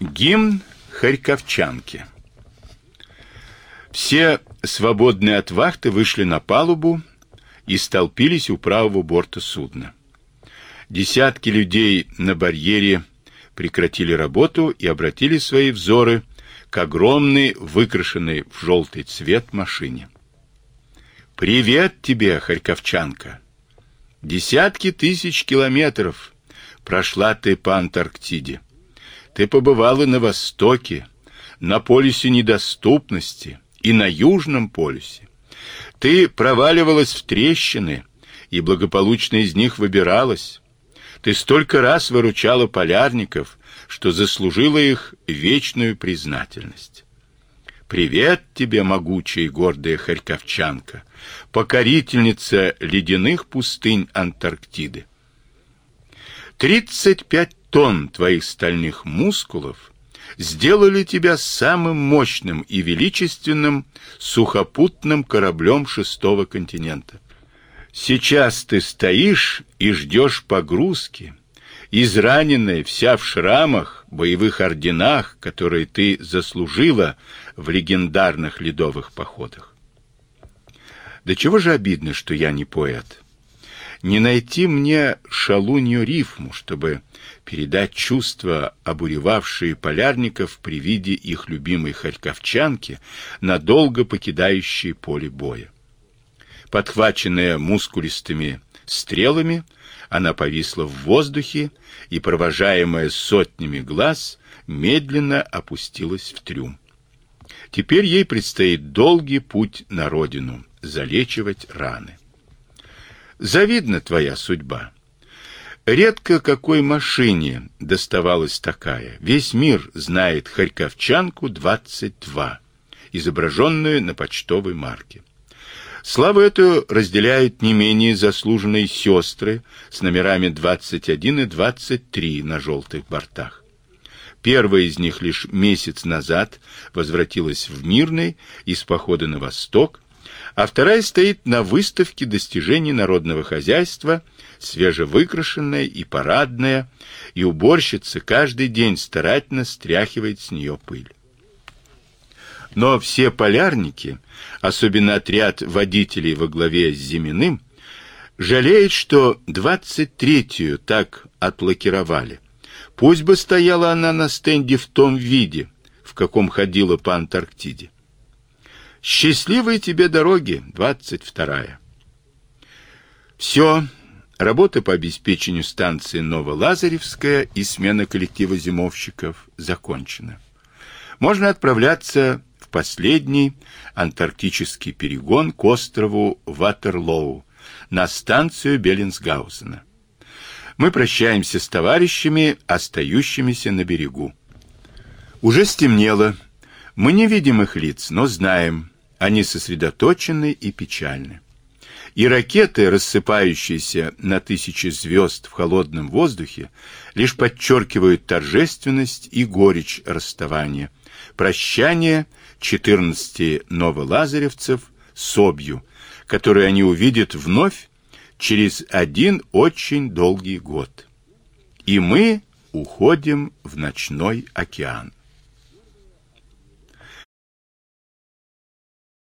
Гимн Харьковчанки. Все свободные от вахты вышли на палубу и столпились у правого борта судна. Десятки людей на барьере прекратили работу и обратили свои взоры к огромной, выкрашенной в желтый цвет машине. «Привет тебе, Харьковчанка! Десятки тысяч километров прошла ты по Антарктиде. Ты побывала на Востоке, на полюсе недоступности и на Южном полюсе. Ты проваливалась в трещины и благополучно из них выбиралась. Ты столько раз выручала полярников, что заслужила их вечную признательность. Привет тебе, могучая и гордая харьковчанка, покорительница ледяных пустынь Антарктиды. Тридцать пять тонн твоих стальных мускулов сделали тебя самым мощным и величественным сухопутным кораблем шестого континента. Сейчас ты стоишь и ждешь погрузки, израненная, вся в шрамах, боевых орденах, которые ты заслужила в легендарных ледовых походах. Да чего же обидно, что я не поэт не найти мне шалунью рифму, чтобы передать чувства, обуревавшие полярников при виде их любимой харьковчанки, надолго покидающей поле боя. Подхваченная мускулистыми стрелами, она повисла в воздухе и, провожаемая сотнями глаз, медленно опустилась в трюм. Теперь ей предстоит долгий путь на родину, залечивать раны. Завидна твоя судьба. Редко какой машине доставалась такая. Весь мир знает Харьковчанку 22, изображенную на почтовой марке. Славу эту разделяют не менее заслуженные сестры с номерами 21 и 23 на желтых бортах. Первая из них лишь месяц назад возвратилась в Мирный из похода на восток, а вторая стоит на выставке достижений народного хозяйства, свежевыкрашенная и парадная, и уборщица каждый день старательно стряхивает с нее пыль. Но все полярники, особенно отряд водителей во главе с Зиминым, жалеют, что двадцать третью так отлакировали. Пусть бы стояла она на стенде в том виде, в каком ходила по Антарктиде. Счастливой тебе дороги, двадцать вторая. Все, работа по обеспечению станции Новолазаревская и смена коллектива зимовщиков закончена. Можно отправляться в последний антарктический перегон к острову Ватерлоу на станцию Беллинсгаузена. Мы прощаемся с товарищами, остающимися на берегу. Уже стемнело. Мы не видим их лиц, но знаем, они сосредоточены и печальны. И ракеты, рассыпающиеся на тысячи звезд в холодном воздухе, лишь подчеркивают торжественность и горечь расставания, прощание 14 новолазаревцев с обью, которые они увидят вновь через один очень долгий год. И мы уходим в ночной океан.